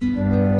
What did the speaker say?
Música